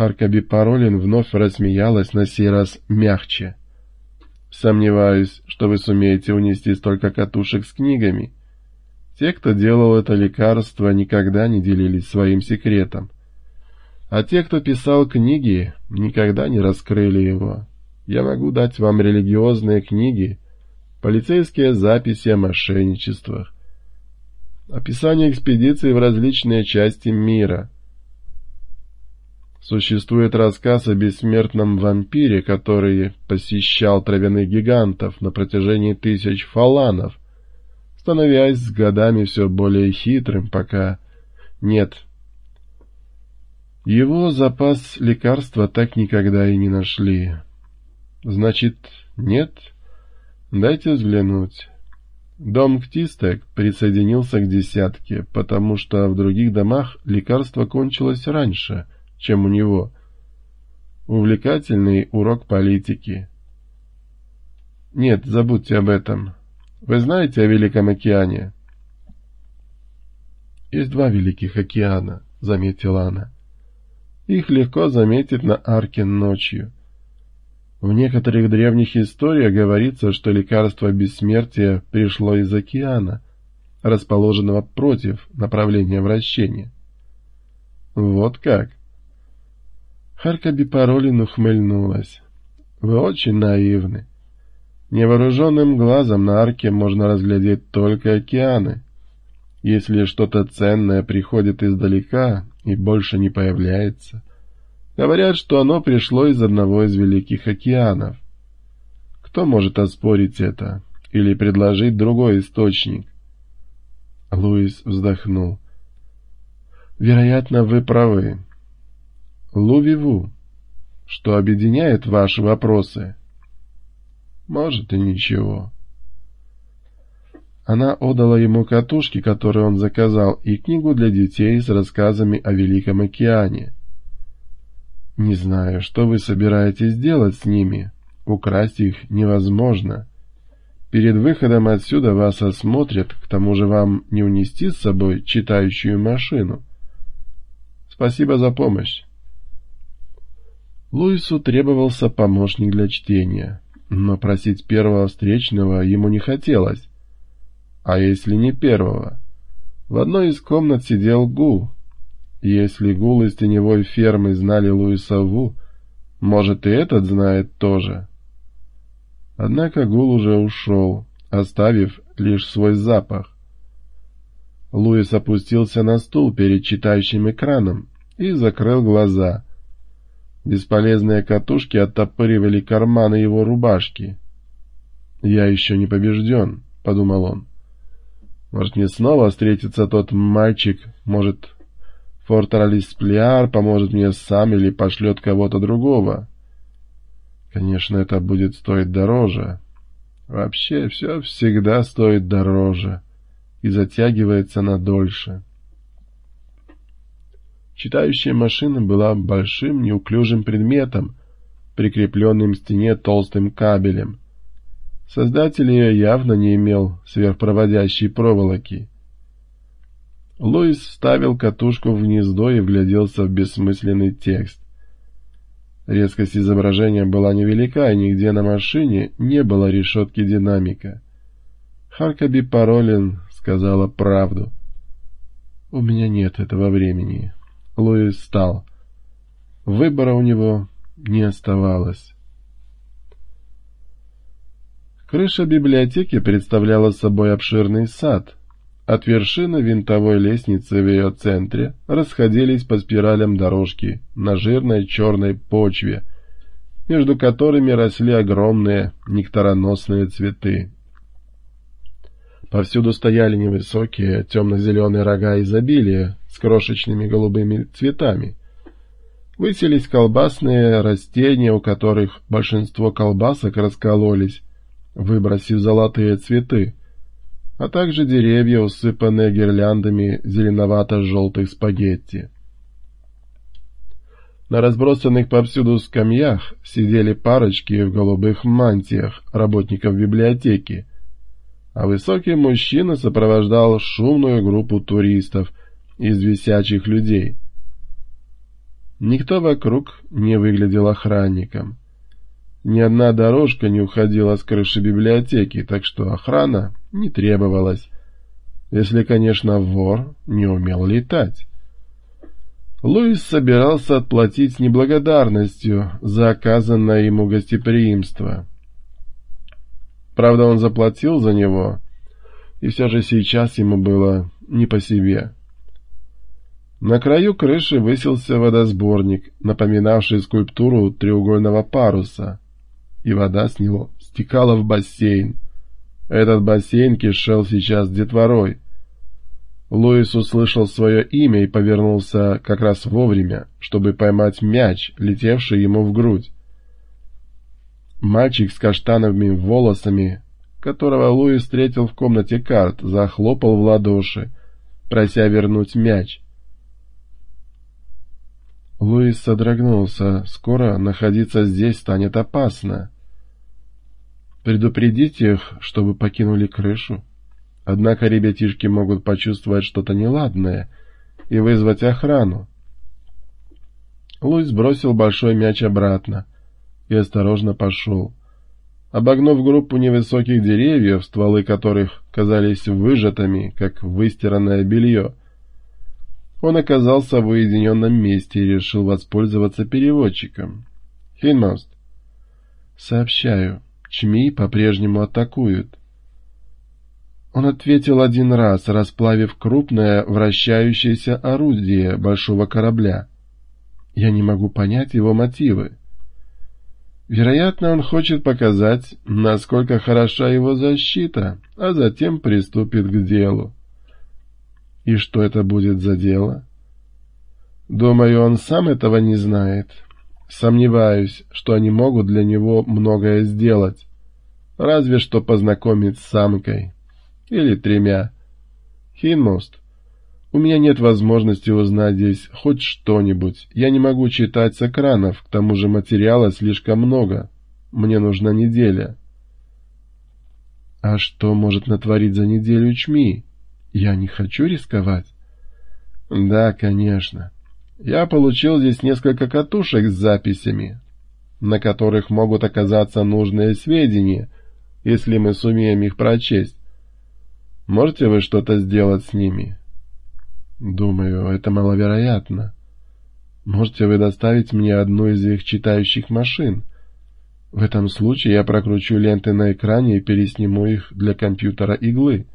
Харкаби Паролин вновь рассмеялась на сей раз мягче. «Сомневаюсь, что вы сумеете унести столько катушек с книгами. Те, кто делал это лекарство, никогда не делились своим секретом. А те, кто писал книги, никогда не раскрыли его. Я могу дать вам религиозные книги, полицейские записи о мошенничествах, описание экспедиций в различные части мира. Существует рассказ о бессмертном вампире, который посещал травяных гигантов на протяжении тысяч фаланов, становясь с годами все более хитрым, пока нет. Его запас лекарства так никогда и не нашли. Значит, нет? Дайте взглянуть. Дом Ктистек присоединился к десятке, потому что в других домах лекарство кончилось раньше, чем у него. Увлекательный урок политики. Нет, забудьте об этом. Вы знаете о Великом океане? Есть два Великих океана, заметила она. Их легко заметить на арке ночью. В некоторых древних историях говорится, что лекарство бессмертия пришло из океана, расположенного против направления вращения. Вот как? Харкаби Паролин ухмыльнулась. Вы очень наивны. Невооруженным глазом на арке можно разглядеть только океаны. Если что-то ценное приходит издалека и больше не появляется, Говорят, что оно пришло из одного из великих океанов. Кто может оспорить это или предложить другой источник? Луис вздохнул. Вероятно, вы правы. Лувиву, что объединяет ваши вопросы? Может и ничего. Она отдала ему катушки, которые он заказал, и книгу для детей с рассказами о Великом океане. Не знаю, что вы собираетесь делать с ними. Украсть их невозможно. Перед выходом отсюда вас осмотрят, к тому же вам не унести с собой читающую машину. Спасибо за помощь. Луису требовался помощник для чтения, но просить первого встречного ему не хотелось. А если не первого? В одной из комнат сидел Гу, если гул из теневой фермы знали Луиса Ву, может и этот знает тоже. Однако гул уже ушел, оставив лишь свой запах. Луис опустился на стул перед читающим экраном и закрыл глаза. Бесполезные катушки оттопыривали карманы его рубашки. «Я еще не побежден», — подумал он. «Может, мне снова встретится тот мальчик, может, Фортралисплиар поможет мне сам или пошлет кого-то другого. Конечно, это будет стоить дороже. Вообще, все всегда стоит дороже и затягивается на дольше. Читающая машина была большим неуклюжим предметом, прикрепленным к стене толстым кабелем. Создатель ее явно не имел сверхпроводящей проволоки. Луис вставил катушку в гнездо и вгляделся в бессмысленный текст. Резкость изображения была невелика, и нигде на машине не было решетки динамика. Харкаби Паролин сказала правду. «У меня нет этого времени». Луис встал. Выбора у него не оставалось. Крыша библиотеки представляла собой обширный сад — от вершины винтовой лестницы в ее центре расходились по спиралям дорожки на жирной черной почве, между которыми росли огромные нектароносные цветы. Повсюду стояли невысокие темно-зеленые рога изобилия с крошечными голубыми цветами. Выселись колбасные растения, у которых большинство колбасок раскололись, выбросив золотые цветы а также деревья, усыпанные гирляндами зеленовато-желтых спагетти. На разбросанных повсюду скамьях сидели парочки в голубых мантиях работников библиотеки, а высокий мужчина сопровождал шумную группу туристов из висячих людей. Никто вокруг не выглядел охранником. Ни одна дорожка не уходила с крыши библиотеки, так что охрана не требовалась, если, конечно, вор не умел летать. Луис собирался отплатить неблагодарностью за оказанное ему гостеприимство. Правда, он заплатил за него, и все же сейчас ему было не по себе. На краю крыши высился водосборник, напоминавший скульптуру треугольного паруса, и вода с него стекала в бассейн. Этот бассейн кишел сейчас детворой. Луис услышал свое имя и повернулся как раз вовремя, чтобы поймать мяч, летевший ему в грудь. Мальчик с каштановыми волосами, которого Луис встретил в комнате карт, захлопал в ладоши, прося вернуть мяч. Луис содрогнулся. Скоро находиться здесь станет опасно. Предупредить их, чтобы покинули крышу. Однако ребятишки могут почувствовать что-то неладное и вызвать охрану. Луис бросил большой мяч обратно и осторожно пошел. Обогнув группу невысоких деревьев, стволы которых казались выжатыми, как выстиранное белье, он оказался в уединенном месте и решил воспользоваться переводчиком. «Хинмост». «Сообщаю. Чми по-прежнему атакуют». Он ответил один раз, расплавив крупное вращающееся орудие большого корабля. Я не могу понять его мотивы. Вероятно, он хочет показать, насколько хороша его защита, а затем приступит к делу. И что это будет за дело? Думаю, он сам этого не знает. Сомневаюсь, что они могут для него многое сделать. Разве что познакомить с самкой. Или тремя. Хинмост. У меня нет возможности узнать здесь хоть что-нибудь. Я не могу читать с экранов, к тому же материала слишком много. Мне нужна неделя. А что может натворить за неделю Чми? Я не хочу рисковать. Да, конечно. Я получил здесь несколько катушек с записями, на которых могут оказаться нужные сведения, если мы сумеем их прочесть. Можете вы что-то сделать с ними? Думаю, это маловероятно. Можете вы доставить мне одну из их читающих машин? В этом случае я прокручу ленты на экране и пересниму их для компьютера иглы.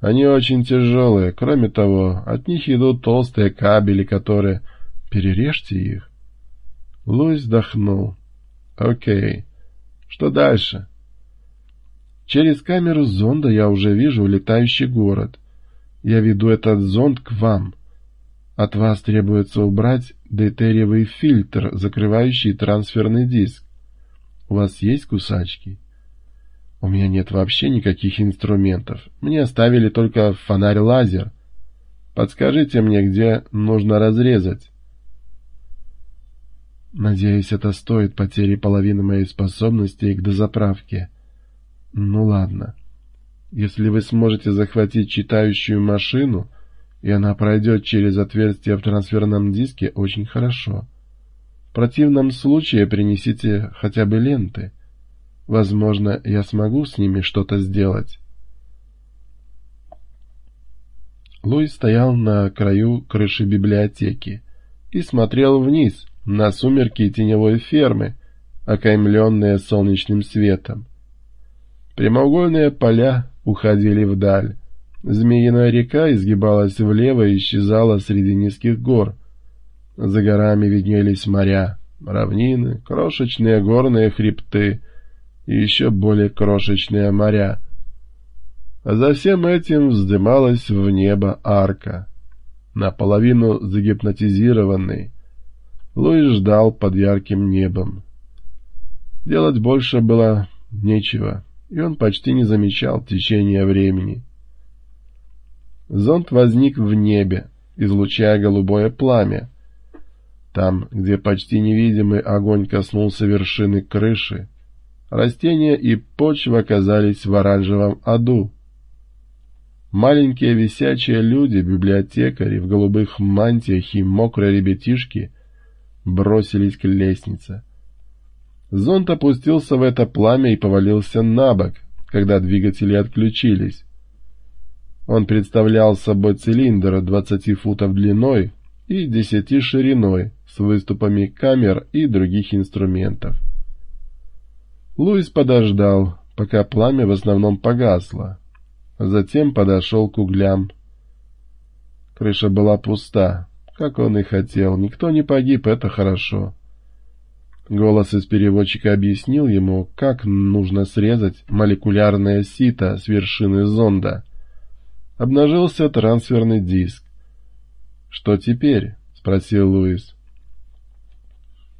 Они очень тяжелые. Кроме того, от них идут толстые кабели, которые... Перережьте их. Луис вздохнул. Окей. Что дальше? Через камеру зонда я уже вижу летающий город. Я веду этот зонд к вам. От вас требуется убрать дейтериевый фильтр, закрывающий трансферный диск. У вас есть кусачки? — у меня нет вообще никаких инструментов. Мне оставили только фонарь-лазер. Подскажите мне, где нужно разрезать. Надеюсь, это стоит потери половины моей способностей к дозаправке. Ну ладно. Если вы сможете захватить читающую машину, и она пройдет через отверстие в трансферном диске, очень хорошо. В противном случае принесите хотя бы ленты. Возможно, я смогу с ними что-то сделать. Луис стоял на краю крыши библиотеки и смотрел вниз на сумерки теневой фермы, окаймленные солнечным светом. Прямоугольные поля уходили вдаль. Змеиная река изгибалась влево и исчезала среди низких гор. За горами виднелись моря, равнины, крошечные горные хребты, и еще более крошечные моря. А за всем этим вздымалась в небо арка. Наполовину загипнотизированный, Луис ждал под ярким небом. Делать больше было нечего, и он почти не замечал течения времени. Зонд возник в небе, излучая голубое пламя. Там, где почти невидимый огонь коснулся вершины крыши, Растения и почва оказались в оранжевом аду. Маленькие висячие люди, библиотекари в голубых мантиях и мокрые ребятишки бросились к лестнице. Зонт опустился в это пламя и повалился на бок, когда двигатели отключились. Он представлял собой цилиндр 20 футов длиной и 10 шириной с выступами камер и других инструментов. Луис подождал, пока пламя в основном погасло. Затем подошел к углям. Крыша была пуста, как он и хотел. Никто не погиб, это хорошо. Голос из переводчика объяснил ему, как нужно срезать молекулярное сито с вершины зонда. Обнажился трансферный диск. «Что теперь?» — спросил Луис.